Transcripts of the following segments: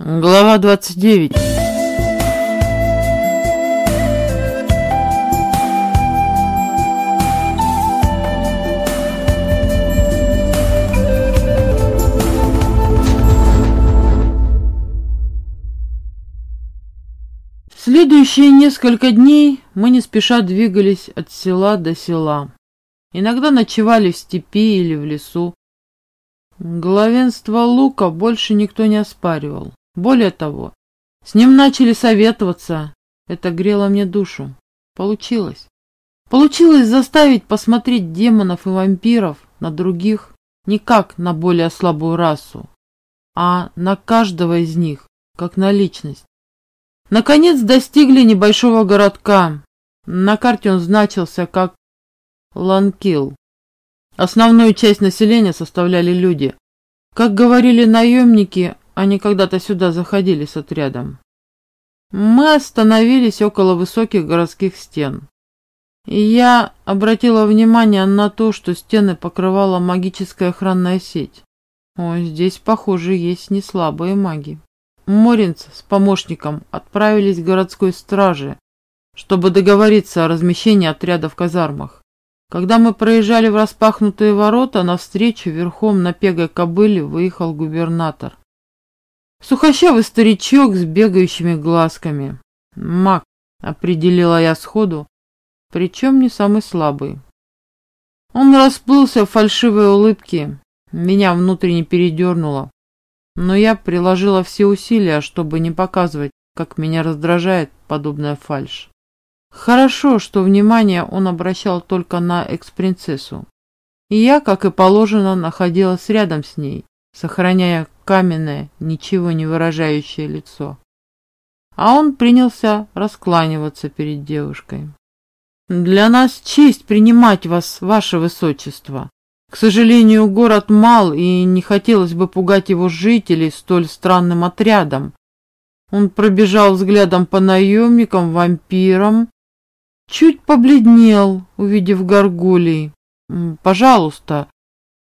Глава 29 Следующие несколько дней мы не спеша двигались от села до села. Иногда ночевали в степи или в лесу. Главенство Лука больше никто не оспаривал. Более того, с ним начали советоваться. Это грело мне душу. Получилось. Получилось заставить посмотреть демонов и вампиров на других не как на более слабую расу, а на каждого из них, как на личность. Наконец достигли небольшого городка. На карте он значился как Ланкил. Основную часть населения составляли люди. Как говорили наемники, они когда-то сюда заходили с отрядом. Мы остановились около высоких городских стен. Я обратила внимание на то, что стены покрывала магическая охранная сеть. О, здесь, похоже, есть неслабые маги. Моринц с помощником отправились к городской страже, чтобы договориться о размещении отряда в казармах. Когда мы проезжали в распахнутые ворота, навстречу верхом на пегой кобыле выехал губернатор. Сухощавый старичок с бегающими глазками. Маг, определила я сходу, причем не самый слабый. Он расплылся в фальшивой улыбке, меня внутренне передернуло, но я приложила все усилия, чтобы не показывать, как меня раздражает подобная фальшь. Хорошо, что внимание он обращал только на экс-принцессу. И я, как и положено, находилась рядом с ней, сохраняя каменное, ничего не выражающее лицо. А он принялся раскланиваться перед девушкой. «Для нас честь принимать вас, ваше высочество. К сожалению, город мал, и не хотелось бы пугать его жителей столь странным отрядом. Он пробежал взглядом по наемникам, вампирам, чуть побледнел, увидев горгулей. «Пожалуйста,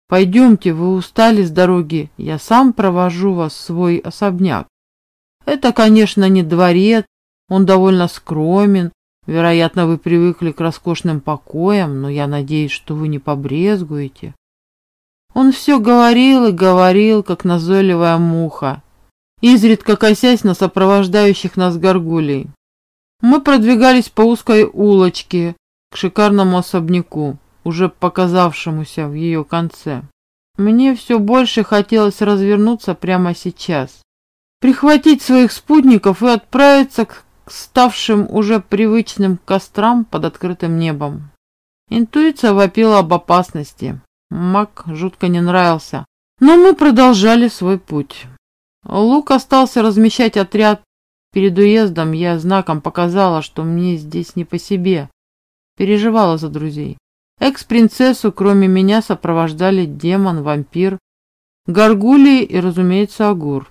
Пойдемте, вы устали с дороги, я сам провожу вас в свой особняк. Это, конечно, не дворец, он довольно скромен, вероятно, вы привыкли к роскошным покоям, но я надеюсь, что вы не побрезгуете. Он все говорил и говорил, как назойливая муха, изредка косясь на сопровождающих нас горгулей. Мы продвигались по узкой улочке к шикарному особняку уже показавшемуся в ее конце. Мне все больше хотелось развернуться прямо сейчас, прихватить своих спутников и отправиться к ставшим уже привычным кострам под открытым небом. Интуиция вопила об опасности. Маг жутко не нравился, но мы продолжали свой путь. Лук остался размещать отряд. Перед уездом я знаком показала, что мне здесь не по себе. Переживала за друзей. Экс-принцессу, кроме меня, сопровождали демон, вампир, горгулии и, разумеется, Агур.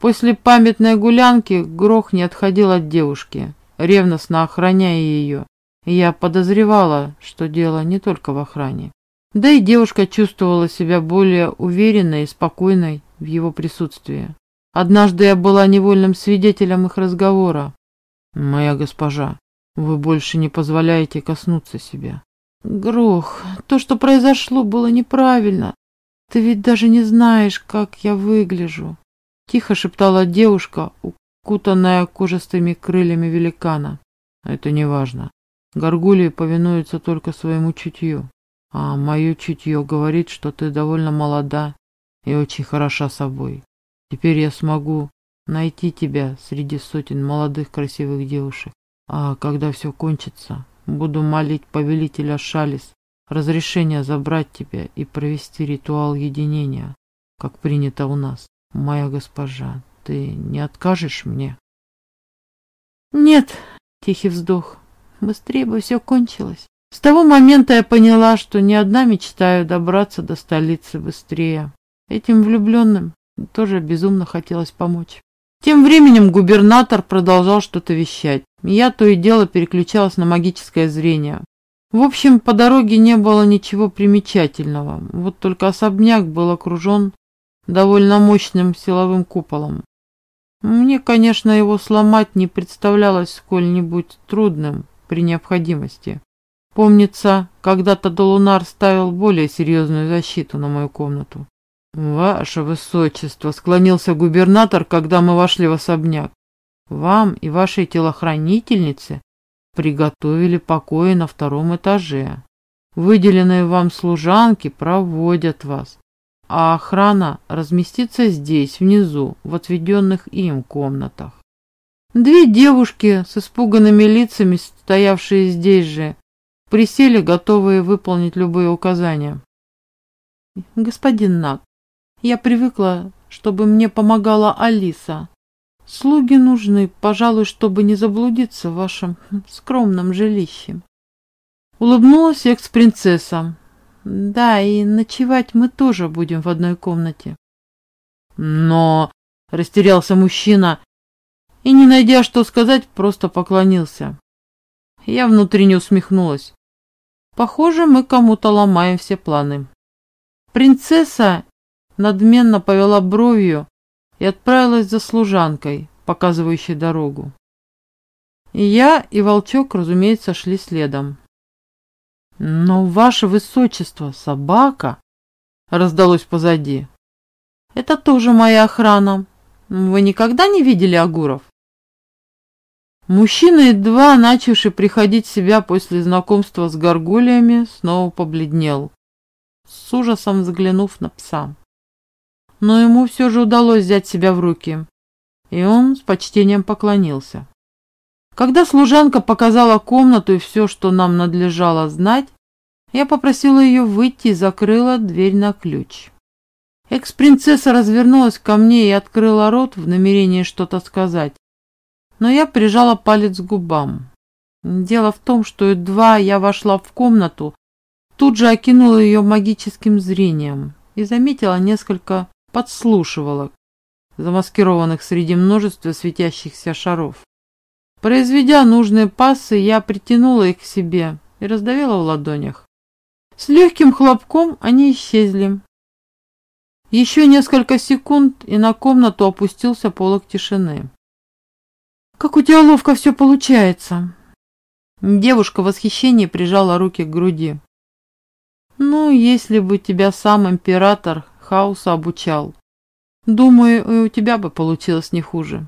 После памятной гулянки Грох не отходил от девушки, ревностно охраняя ее. я подозревала, что дело не только в охране. Да и девушка чувствовала себя более уверенной и спокойной в его присутствии. Однажды я была невольным свидетелем их разговора. «Моя госпожа, вы больше не позволяете коснуться себя. Грох, то, что произошло, было неправильно. Ты ведь даже не знаешь, как я выгляжу. Тихо шептала девушка, укутанная кожистыми крыльями великана. Это не важно. Горгулии повинуются только своему чутью. А мое чутье говорит, что ты довольно молода и очень хороша собой. Теперь я смогу найти тебя среди сотен молодых красивых девушек. А когда все кончится, Буду молить повелителя Шалис разрешения забрать тебя и провести ритуал единения, как принято у нас. Моя госпожа, ты не откажешь мне? Нет, тихий вздох. Быстрее бы все кончилось. С того момента я поняла, что не одна мечтаю добраться до столицы быстрее. Этим влюбленным тоже безумно хотелось помочь. Тем временем губернатор продолжал что-то вещать. Я то и дело переключалась на магическое зрение. В общем, по дороге не было ничего примечательного. Вот только особняк был окружен довольно мощным силовым куполом. Мне, конечно, его сломать не представлялось сколь-нибудь трудным при необходимости. Помнится, когда-то Долунар ставил более серьезную защиту на мою комнату. «Ваше Высочество!» — склонился губернатор, когда мы вошли в особняк. «Вам и вашей телохранительнице приготовили покои на втором этаже. Выделенные вам служанки проводят вас, а охрана разместится здесь, внизу, в отведенных им комнатах. Две девушки с испуганными лицами, стоявшие здесь же, присели, готовые выполнить любые указания. «Господин Нак, я привыкла, чтобы мне помогала Алиса. Слуги нужны, пожалуй, чтобы не заблудиться в вашем скромном жилище». Улыбнулась экс-принцесса. Да, и ночевать мы тоже будем в одной комнате. Но... Растерялся мужчина и, не найдя что сказать, просто поклонился. Я внутренне усмехнулась. Похоже, мы кому-то ломаем все планы. Принцесса надменно повела бровью и отправилась за служанкой, показывающей дорогу. И я, и волчок, разумеется, шли следом. «Но, ваше высочество, собака!» раздалось позади. «Это тоже моя охрана. Вы никогда не видели огуров?» Мужчина, едва начавший приходить в себя после знакомства с горгулиями, снова побледнел, с ужасом взглянув на пса. Но ему все же удалось взять себя в руки, и он с почтением поклонился. Когда служанка показала комнату и все, что нам надлежало знать, я попросила ее выйти и закрыла дверь на ключ. Экс-принцесса развернулась ко мне и открыла рот в намерении что-то сказать, но я прижала палец к губам. Дело в том, что едва я вошла в комнату, тут же окинула ее магическим зрением и заметила несколько подслушивалок, замаскированных среди множества светящихся шаров. Произведя нужные пассы, я притянула их к себе и раздавила в ладонях. С легким хлопком они исчезли. Еще несколько секунд, и на комнату опустился полог тишины. «Как у тебя ловко все получается!» Девушка в восхищении прижала руки к груди. «Ну, если бы тебя сам император хаоса обучал, думаю, и у тебя бы получилось не хуже».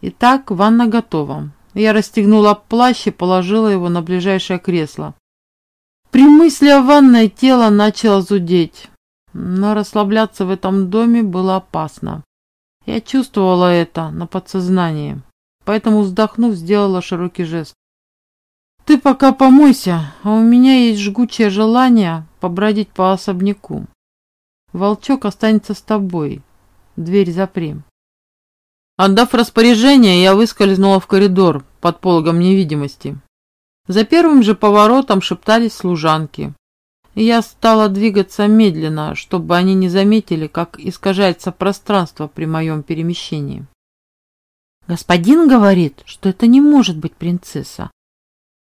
Итак, ванна готова. Я расстегнула плащ и положила его на ближайшее кресло. При мысли о ванной тело начало зудеть, но расслабляться в этом доме было опасно. Я чувствовала это на подсознании, поэтому, вздохнув, сделала широкий жест. «Ты пока помойся, а у меня есть жгучее желание побродить по особняку. Волчок останется с тобой. Дверь запри». Отдав распоряжение, я выскользнула в коридор под пологом невидимости. За первым же поворотом шептались служанки. Я стала двигаться медленно, чтобы они не заметили, как искажается пространство при моем перемещении. Господин говорит, что это не может быть принцесса.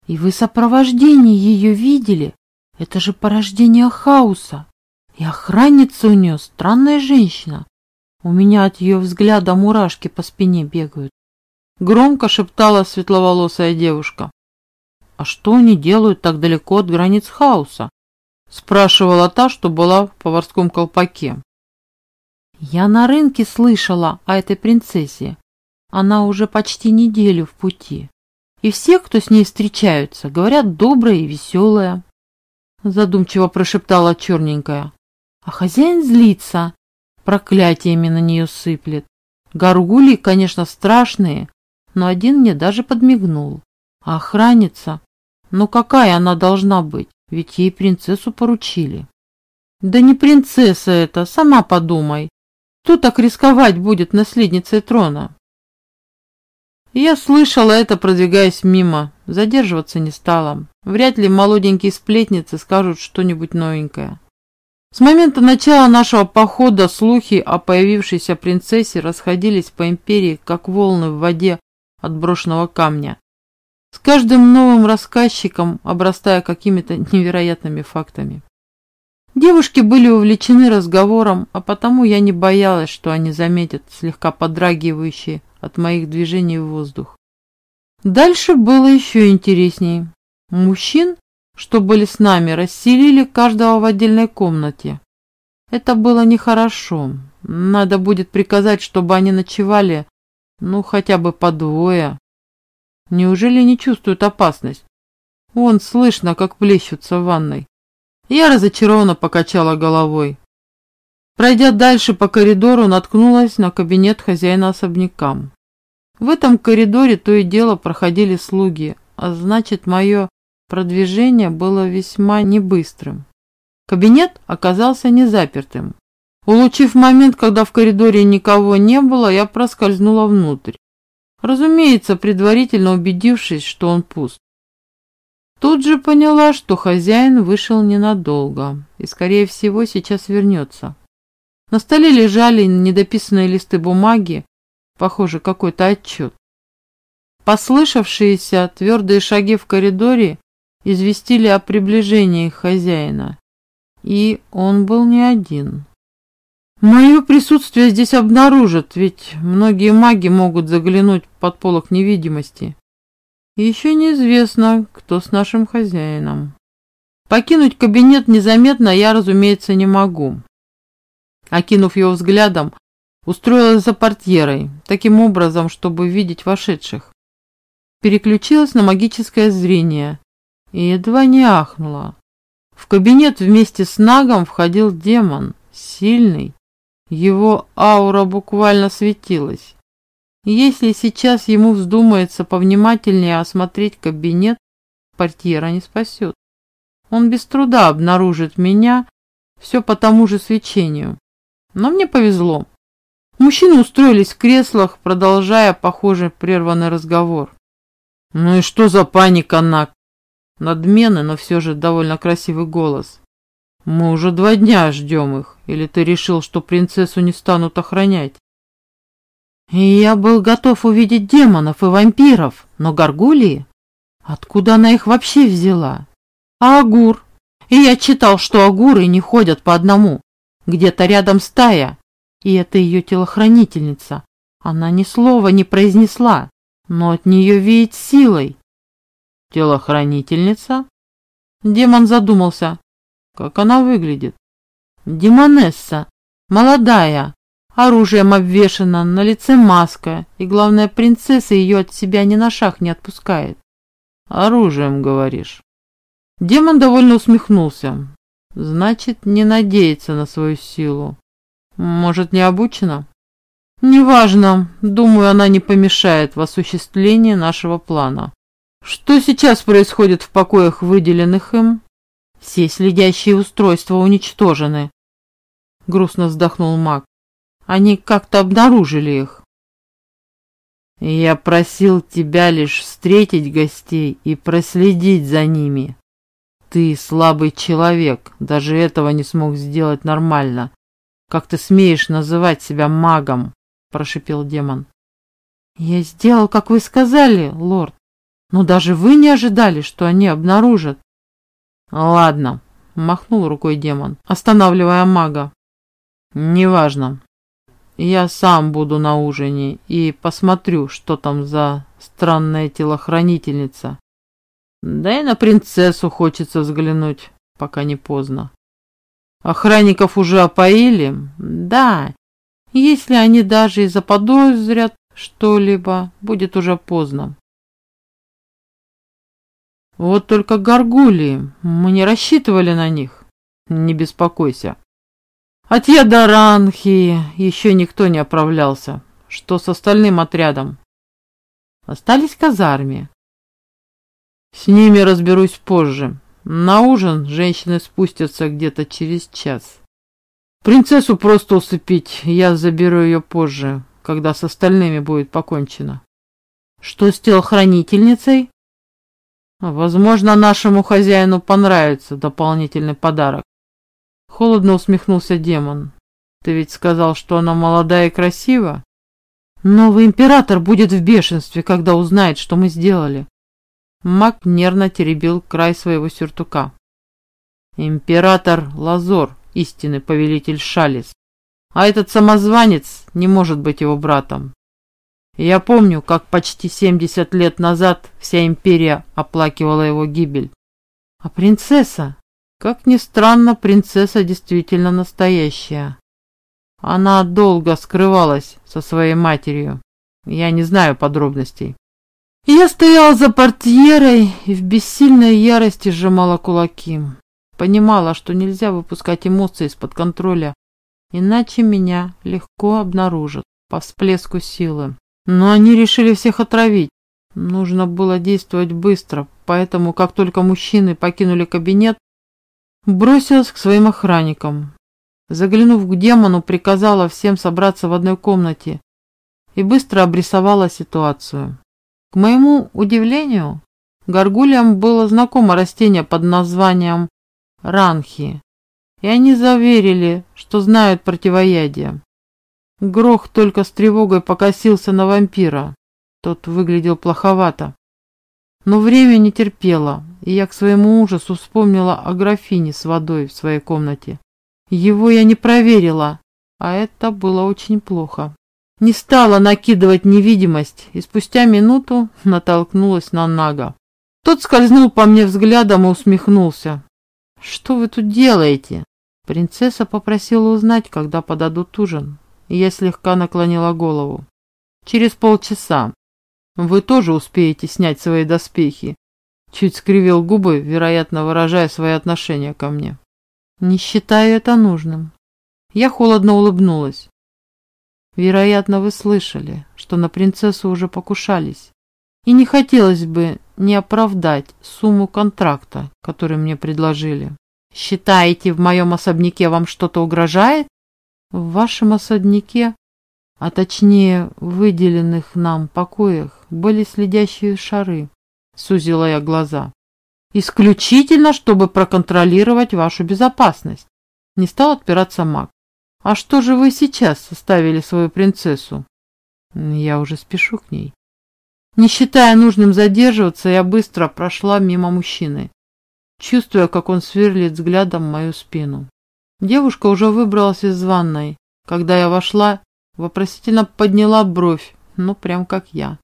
И вы сопровождение ее видели? Это же порождение хаоса. И охранница у нее странная женщина. У меня от ее взгляда мурашки по спине бегают. Громко шептала светловолосая девушка. «А что они делают так далеко от границ хаоса?» Спрашивала та, что была в поварском колпаке. «Я на рынке слышала о этой принцессе. Она уже почти неделю в пути. И все, кто с ней встречаются, говорят добрая и веселая». Задумчиво прошептала черненькая. «А хозяин злится, проклятиями на нее сыплет. Горгули, конечно, страшные, но один мне даже подмигнул. А охранница? Ну какая она должна быть? Ведь ей принцессу поручили. Да не принцесса это, сама подумай. Кто так рисковать будет наследницей трона? Я слышала это, продвигаясь мимо. Задерживаться не стала. Вряд ли молоденькие сплетницы скажут что-нибудь новенькое. С момента начала нашего похода слухи о появившейся принцессе расходились по империи, как волны в воде от брошенного камня. С каждым новым рассказчиком обрастая какими-то невероятными фактами. Девушки были увлечены разговором, а потому я не боялась, что они заметят слегка подрагивающий от моих движений в воздух. Дальше было еще интересней. Мужчин, что были с нами, расселили каждого в отдельной комнате. Это было нехорошо. Надо будет приказать, чтобы они ночевали, ну, хотя бы по двое. Неужели не чувствуют опасность? Вон слышно, как плещутся в ванной. Я разочарованно покачала головой. Пройдя дальше по коридору, наткнулась на кабинет хозяина особняка. В этом коридоре то и дело проходили слуги, а значит, мое продвижение было весьма небыстрым. Кабинет оказался незапертым. Улучив момент, когда в коридоре никого не было, я проскользнула внутрь. Разумеется, предварительно убедившись, что он пуст. Тут же поняла, что хозяин вышел ненадолго и, скорее всего, сейчас вернется. На столе лежали недописанные листы бумаги, похоже, какой-то отчет. Послышавшиеся твердые шаги в коридоре известили о приближении хозяина. И он был не один. Мое присутствие здесь обнаружат, ведь многие маги могут заглянуть под полок невидимости. И еще неизвестно, кто с нашим хозяином. Покинуть кабинет незаметно я, разумеется, не могу. Окинув его взглядом, устроилась за портьерой, таким образом, чтобы видеть вошедших. Переключилась на магическое зрение и едва не ахнула. В кабинет вместе с Нагом входил демон, сильный. Его аура буквально светилась. Если сейчас ему вздумается повнимательнее осмотреть кабинет, портьера не спасет. Он без труда обнаружит меня, все по тому же свечению. Но мне повезло. Мужчины устроились в креслах, продолжая, похоже, прерванный разговор. «Ну и что за паника, Нак?» Надменный, но все же довольно красивый голос. «Мы уже два дня ждем их. Или ты решил, что принцессу не станут охранять?» И я был готов увидеть демонов и вампиров, но горгулии? Откуда она их вообще взяла? А агур? И я читал, что агуры не ходят по одному. Где-то рядом стая. И это ее телохранительница. Она ни слова не произнесла, но от нее веет силой. Телохранительница? Демон задумался. Как она выглядит? Демонесса. Молодая, оружием обвешана, на лице маска, и, главное, принцесса ее от себя ни на шаг не отпускает. Оружием, говоришь. Демон довольно усмехнулся. Значит, не надеется на свою силу. Может, не обучена? Неважно. Думаю, она не помешает в осуществлении нашего плана. Что сейчас происходит в покоях, выделенных им? Все следящие устройства уничтожены. Грустно вздохнул маг. Они как-то обнаружили их. Я просил тебя лишь встретить гостей и проследить за ними. Ты слабый человек, даже этого не смог сделать нормально. Как ты смеешь называть себя магом? Прошипел демон. Я сделал, как вы сказали, лорд. Но даже вы не ожидали, что они обнаружат. Ладно, махнул рукой демон, останавливая мага. Неважно, я сам буду на ужине и посмотрю, что там за странная телохранительница. Да и на принцессу хочется взглянуть, пока не поздно. Охранников уже опоили? Да. Если они даже и заподозрят что-либо, будет уже поздно. Вот только горгулии, мы не рассчитывали на них. Не беспокойся. От Ядаранхи еще никто не оправлялся. Что с остальным отрядом? Остались в. С ними разберусь позже. На ужин женщины спустятся где-то через час. Принцессу просто усыпить, я заберу ее позже, когда с остальными будет покончено. Что с телохранительницей? Возможно, нашему хозяину понравится дополнительный подарок. Холодно усмехнулся демон. Ты ведь сказал, что она молодая и красива? Новый император будет в бешенстве, когда узнает, что мы сделали. Маг нервно теребил край своего сюртука. Император Лазор, истинный повелитель Шалис. А этот самозванец не может быть его братом. Я помню, как почти 70 лет назад вся империя оплакивала его гибель. А принцесса? Как ни странно, принцесса действительно настоящая. Она долго скрывалась со своей матерью. Я не знаю подробностей. Я стояла за портьерой и в бессильной ярости сжимала кулаки. Понимала, что нельзя выпускать эмоции из-под контроля, иначе меня легко обнаружат по всплеску силы. Но они решили всех отравить. Нужно было действовать быстро, поэтому, как только мужчины покинули кабинет, бросилась к своим охранникам. Заглянув к демону, приказала всем собраться в одной комнате и быстро обрисовала ситуацию. К моему удивлению, горгульям было знакомо растение под названием ранхи, и они заверили, что знают противоядие. Грох только с тревогой покосился на вампира. Тот выглядел плоховато. Но время не терпело, и я к своему ужасу вспомнила о графине с водой в своей комнате. Его я не проверила, а это было очень плохо. Не стала накидывать невидимость и спустя минуту натолкнулась на Нага. Тот скользнул по мне взглядом и усмехнулся. «Что вы тут делаете?» Принцесса попросила узнать, когда подадут ужин, я слегка наклонила голову. «Через полчаса. Вы тоже успеете снять свои доспехи?» Чуть скривил губы, вероятно, выражая свои отношения ко мне. Не считаю это нужным. Я холодно улыбнулась. Вероятно, вы слышали, что на принцессу уже покушались. И не хотелось бы не оправдать сумму контракта, который мне предложили. Считаете, в моем особняке вам что-то угрожает? В вашем особняке, а точнее выделенных нам покоях, были следящие шары. Сузила я глаза. Исключительно, чтобы проконтролировать вашу безопасность. Не стал отпираться маг. А что же вы сейчас составили свою принцессу? Я уже спешу к ней. Не считая нужным задерживаться, я быстро прошла мимо мужчины, чувствуя, как он сверлит взглядом мою спину. Девушка уже выбралась из ванной. Когда я вошла, вопросительно подняла бровь, ну прям как я.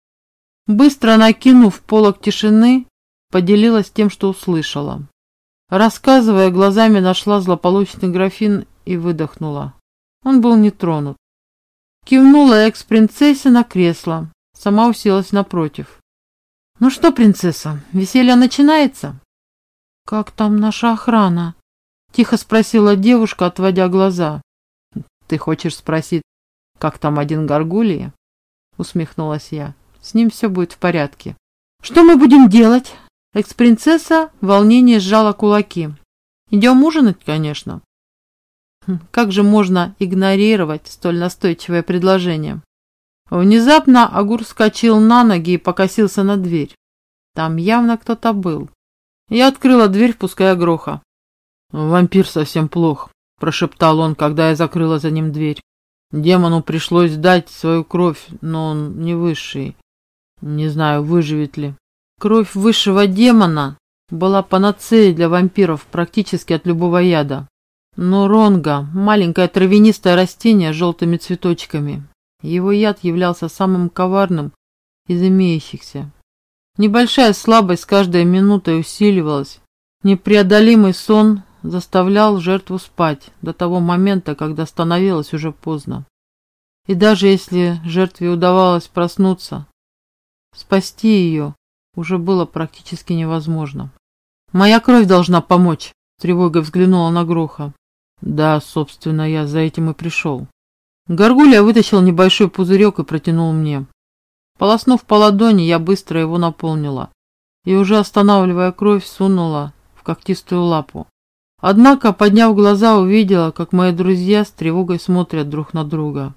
Быстро накинув полок тишины, поделилась тем, что услышала. Рассказывая, глазами нашла злополучный графин и выдохнула. Он был не тронут. Кивнула экс-принцессе на кресло, сама уселась напротив. «Ну что, принцесса, веселье начинается?» «Как там наша охрана?» Тихо спросила девушка, отводя глаза. «Ты хочешь спросить, как там один горгулья?» Усмехнулась я. «С ним все будет в порядке». «Что мы будем делать?» Экс-принцесса в волнении сжала кулаки. «Идем ужинать, конечно». Хм, как же можно игнорировать столь настойчивое предложение? Внезапно Агур вскочил на ноги и покосился на дверь. Там явно кто-то был. Я открыла дверь, впуская Гроха. «Вампир совсем плох», – прошептал он, когда я закрыла за ним дверь. Демону пришлось дать свою кровь, но он не высший. Не знаю, выживет ли. Кровь высшего демона была панацеей для вампиров практически от любого яда. Но ронга – маленькое травянистое растение с желтыми цветочками. Его яд являлся самым коварным из имеющихся. Небольшая слабость с каждой минутой усиливалась. Непреодолимый сон заставлял жертву спать до того момента, когда становилось уже поздно. И даже если жертве удавалось проснуться, спасти ее уже было практически невозможно. «Моя кровь должна помочь», — тревогой взглянула на Гроха. «Да, собственно, я за этим и пришел». Горгулья вытащил небольшой пузырек и протянул мне. Полоснув по ладони, я быстро его наполнила и, уже останавливая кровь, сунула в когтистую лапу. Однако, подняв глаза, увидела, как мои друзья с тревогой смотрят друг на друга.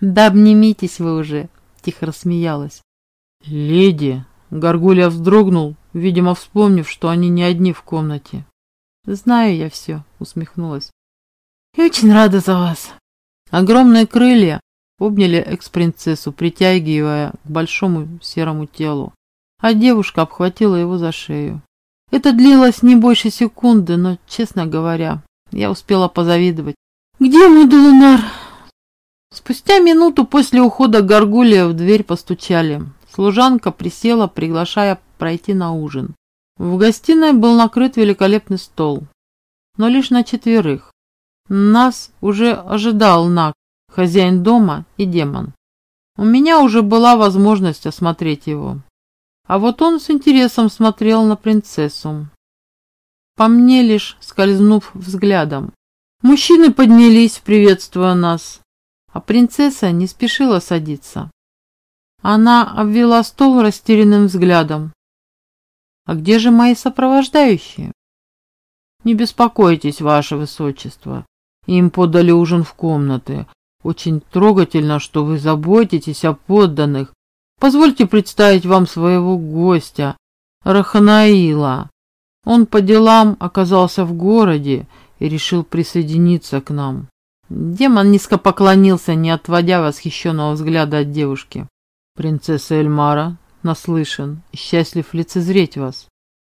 «Да обнимитесь вы уже!» — тихо рассмеялась. «Леди!» Горгулья вздрогнул, видимо, вспомнив, что они не одни в комнате. «Знаю я все», — усмехнулась. «И очень рада за вас». Огромные крылья обняли экс-принцессу, притягивая к большому серому телу, а девушка обхватила его за шею. Это длилось не больше секунды, но, честно говоря, я успела позавидовать. «Где мой Долунар?» Спустя минуту после ухода Горгулия в дверь постучали. Служанка присела, приглашая пройти на ужин. В гостиной был накрыт великолепный стол, но лишь на четверых. Нас уже ожидал Нак, хозяин дома и демон. У меня уже была возможность осмотреть его. А вот он с интересом смотрел на принцессу. По мне лишь скользнув взглядом. Мужчины поднялись, приветствуя нас, а принцесса не спешила садиться. Она обвела стол растерянным взглядом. «А где же мои сопровождающие?» «Не беспокойтесь, ваше высочество. Им подали ужин в комнаты. Очень трогательно, что вы заботитесь о подданных. Позвольте представить вам своего гостя, Раханаила. Он по делам оказался в городе и решил присоединиться к нам. Демон низко поклонился, не отводя восхищенного взгляда от девушки. «Принцесса Эльмара, наслышан и счастлив лицезреть вас».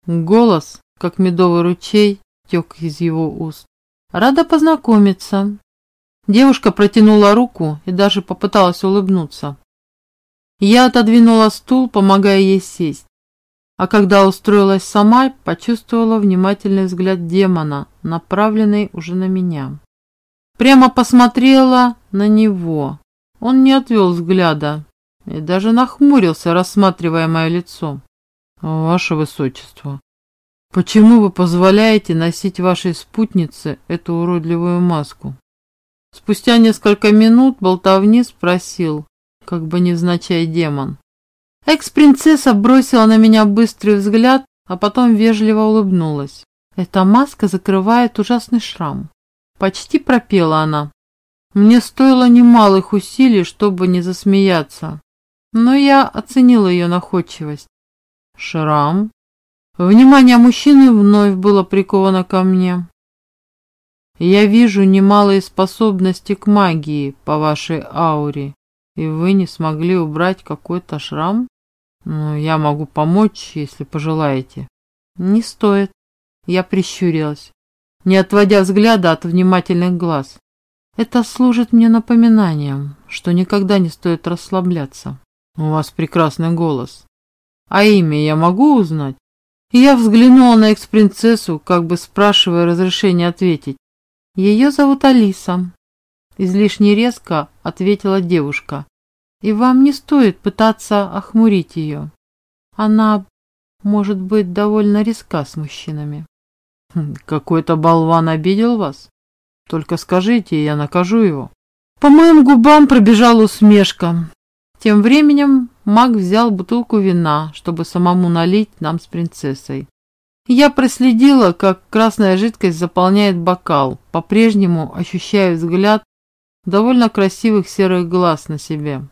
Голос, как медовый ручей, тек из его уст. «Рада познакомиться». Девушка протянула руку и даже попыталась улыбнуться. Я отодвинула стул, помогая ей сесть. А когда устроилась сама, почувствовала внимательный взгляд демона, направленный уже на меня. Прямо посмотрела на него. Он не отвел взгляда и даже нахмурился, рассматривая мое лицо. «Ваше Высочество, почему вы позволяете носить вашей спутнице эту уродливую маску?» Спустя несколько минут болтовни спросил, как бы невзначай демон. Экс-принцесса бросила на меня быстрый взгляд, а потом вежливо улыбнулась. Эта маска закрывает ужасный шрам. Почти пропела она. Мне стоило немалых усилий, чтобы не засмеяться. Но я оценила ее находчивость. Шрам. Внимание мужчины вновь было приковано ко мне. Я вижу немалые способности к магии по вашей ауре, и вы не смогли убрать какой-то шрам? Ну, я могу помочь, если пожелаете. Не стоит. Я прищурилась не отводя взгляда от внимательных глаз. Это служит мне напоминанием, что никогда не стоит расслабляться. У вас прекрасный голос. А имя я могу узнать? И я взглянула на экс-принцессу, как бы спрашивая разрешения ответить. Ее зовут Алиса. Излишне резко ответила девушка. И вам не стоит пытаться охмурить ее. Она может быть довольно резка с мужчинами. Хм, какой-то болван обидел вас? Только скажите, я накажу его. По моим губам пробежала усмешка. Тем временем маг взял бутылку вина, чтобы самому налить нам с принцессой. Я проследила, как красная жидкость заполняет бокал, по-прежнему ощущая взгляд довольно красивых серых глаз на себе.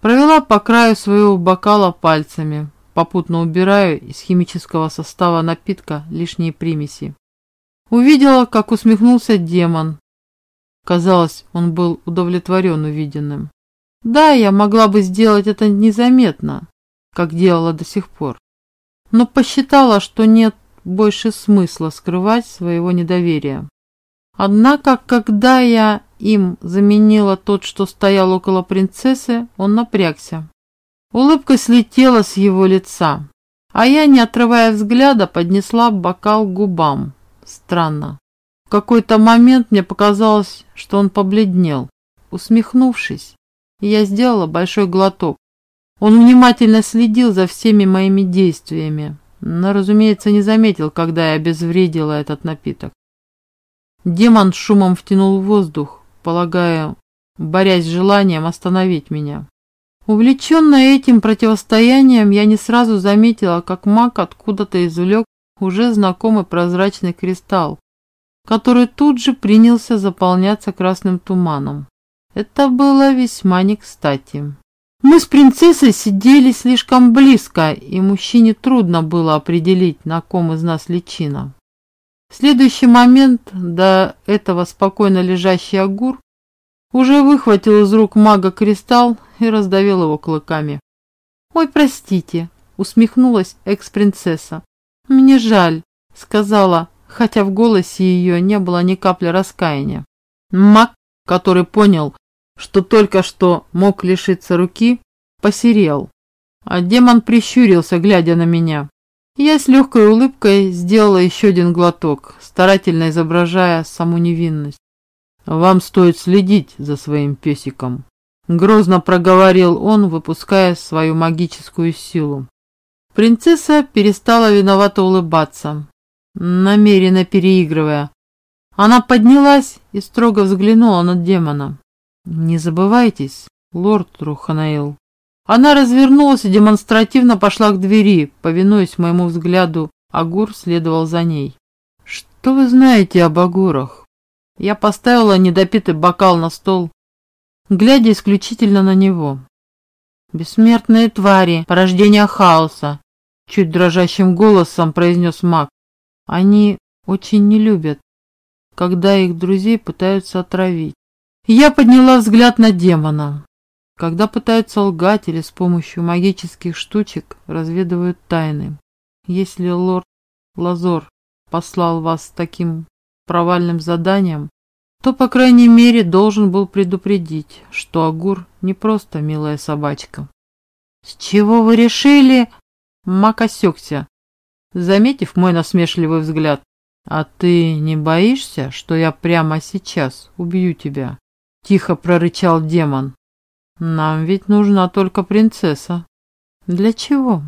Провела по краю своего бокала пальцами, попутно убираю из химического состава напитка лишние примеси. Увидела, как усмехнулся демон. Казалось, он был удовлетворен увиденным. Да, я могла бы сделать это незаметно, как делала до сих пор, но посчитала, что нет больше смысла скрывать своего недоверия. Однако, когда я им заменила тот, что стоял около принцессы, он напрягся. Улыбка слетела с его лица, а я, не отрывая взгляда, поднесла бокал к губам. Странно. В какой-то момент мне показалось, что он побледнел. Усмехнувшись, я сделала большой глоток. Он внимательно следил за всеми моими действиями, но, разумеется, не заметил, когда я обезвредила этот напиток. Демон шумом втянул воздух, полагая, борясь с желанием остановить меня. Увлеченная этим противостоянием, я не сразу заметила, как маг откуда-то извлек уже знакомый прозрачный кристалл, который тут же принялся заполняться красным туманом. Это было весьма не кстати. Мы с принцессой сидели слишком близко, и мужчине трудно было определить, на ком из нас личина. Следующий момент до этого спокойно лежащий огур уже выхватил из рук мага кристалл и раздавил его клыками. «Ой, простите!» — усмехнулась экс-принцесса. «Мне жаль», — сказала, хотя в голосе ее не было ни капли раскаяния. Мак, который понял, что только что мог лишиться руки, посерел, а демон прищурился, глядя на меня. Я с легкой улыбкой сделала еще один глоток, старательно изображая саму невинность. «Вам стоит следить за своим песиком», — грозно проговорил он, выпуская свою магическую силу. Принцесса перестала виновато улыбаться, намеренно переигрывая. Она поднялась и строго взглянула на демона. «Не забывайтесь, лорд Руханаил». Она развернулась и демонстративно пошла к двери, повинуясь моему взгляду, Агур следовал за ней. «Что вы знаете об Агурах?» Я поставила недопитый бокал на стол, глядя исключительно на него. «Бессмертные твари, порождение хаоса», — чуть дрожащим голосом произнес маг. «Они очень не любят, когда их друзей пытаются отравить. Я подняла взгляд на демона. Когда пытаются лгать или с помощью магических штучек разведывают тайны. Если лорд Лазор послал вас с таким провальным заданием, то, по крайней мере, должен был предупредить, что Агур не просто милая собачка. «С чего вы решили?» Мак осекся, заметив мой насмешливый взгляд. «А ты не боишься, что я прямо сейчас убью тебя?» Тихо прорычал демон. Нам ведь нужна только принцесса. Для чего?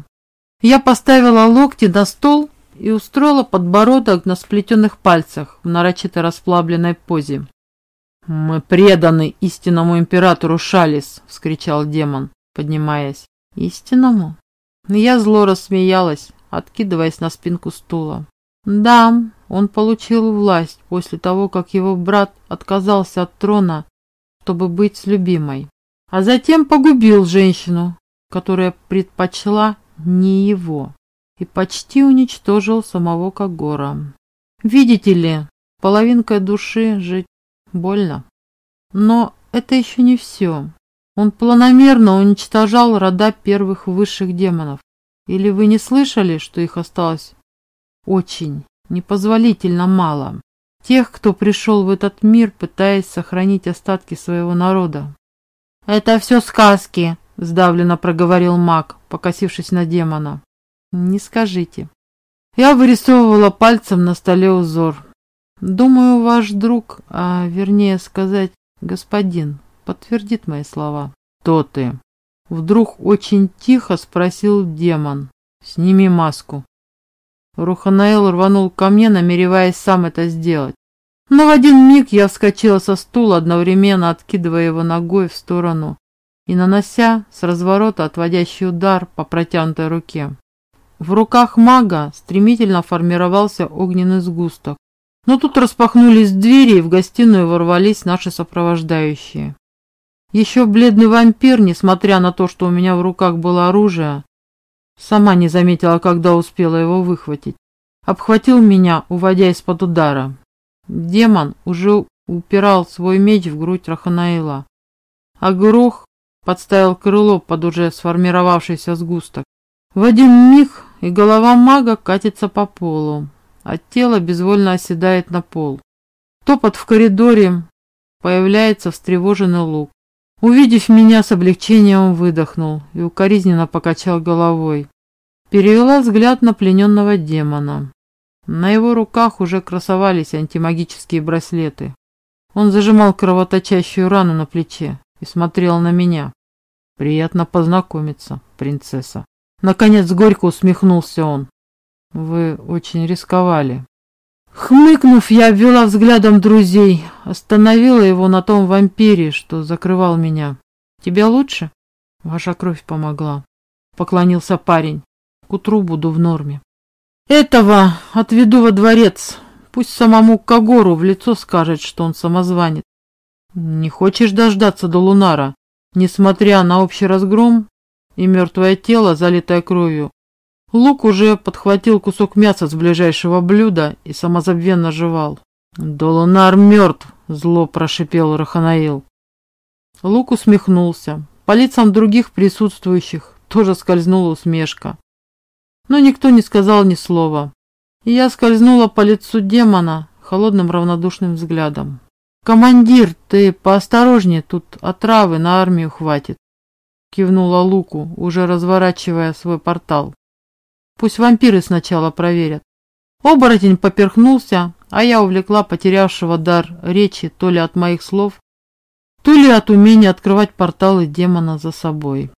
Я поставила локти на стол и устроила подбородок на сплетенных пальцах в нарочито расплавленной позе. «Мы преданы истинному императору Шалис!» — вскричал демон, поднимаясь. «Истинному?» Я зло рассмеялась, откидываясь на спинку стула. «Да, он получил власть после того, как его брат отказался от трона чтобы быть с любимой, а затем погубил женщину, которая предпочла не его, и почти уничтожил самого Кагора. Видите ли, половинкой души жить больно. Но это еще не все. Он планомерно уничтожал рода первых высших демонов. Или вы не слышали, что их осталось очень, непозволительно мало? тех, кто пришел в этот мир, пытаясь сохранить остатки своего народа. «Это все сказки», — сдавленно проговорил маг, покосившись на демона. «Не скажите». Я вырисовывала пальцем на столе узор. «Думаю, ваш друг, а вернее сказать, господин, подтвердит мои слова». «Кто ты?» Вдруг очень тихо спросил демон. «Сними маску». Руханаэл рванул ко мне, намереваясь сам это сделать. Но в один миг я вскочила со стула, одновременно откидывая его ногой в сторону и нанося с разворота отводящий удар по протянутой руке. В руках мага стремительно формировался огненный сгусток. Но тут распахнулись двери, и в гостиную ворвались наши сопровождающие. Еще бледный вампир, несмотря на то, что у меня в руках было оружие, сама не заметила, когда успела его выхватить, обхватил меня, уводя из-под удара. Демон уже упирал свой меч в грудь Раханаила, а Грох подставил крыло под уже сформировавшийся сгусток. В один миг и голова мага катится по полу, а тело безвольно оседает на пол. Топот в коридоре, появляется встревоженный лук. Увидев меня с облегчением, выдохнул и укоризненно покачал головой. Перевела взгляд на плененного демона. На его руках уже красовались антимагические браслеты. Он зажимал кровоточащую рану на плече и смотрел на меня. «Приятно познакомиться, принцесса». Наконец горько усмехнулся он. «Вы очень рисковали». Хмыкнув, я обвела взглядом друзей, остановила его на том вампире, что закрывал меня. «Тебе лучше?» «Ваша кровь помогла», — поклонился парень. «К утру буду в норме». Этого отведу во дворец. Пусть самому Кагору в лицо скажет, что он самозванец. Не хочешь дождаться до Лунара? Несмотря на общий разгром и мертвое тело, залитое кровью, Лук уже подхватил кусок мяса с ближайшего блюда и самозабвенно жевал. «Долунар мертв!» — зло прошипел Раханаил. Лук усмехнулся. По лицам других присутствующих тоже скользнула усмешка. Но никто не сказал ни слова. И я скользнула по лицу демона холодным равнодушным взглядом. «Командир, ты поосторожнее, тут отравы на армию хватит», кивнула Луку, уже разворачивая свой портал. «Пусть вампиры сначала проверят». Оборотень поперхнулся, а я увлекла потерявшего дар речи то ли от моих слов, то ли от умения открывать порталы демона за собой.